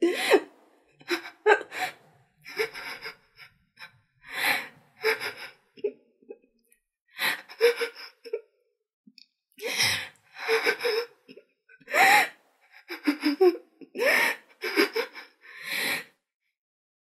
Yeah.